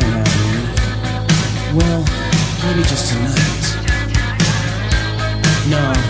can't have you. Well, maybe just tonight. No.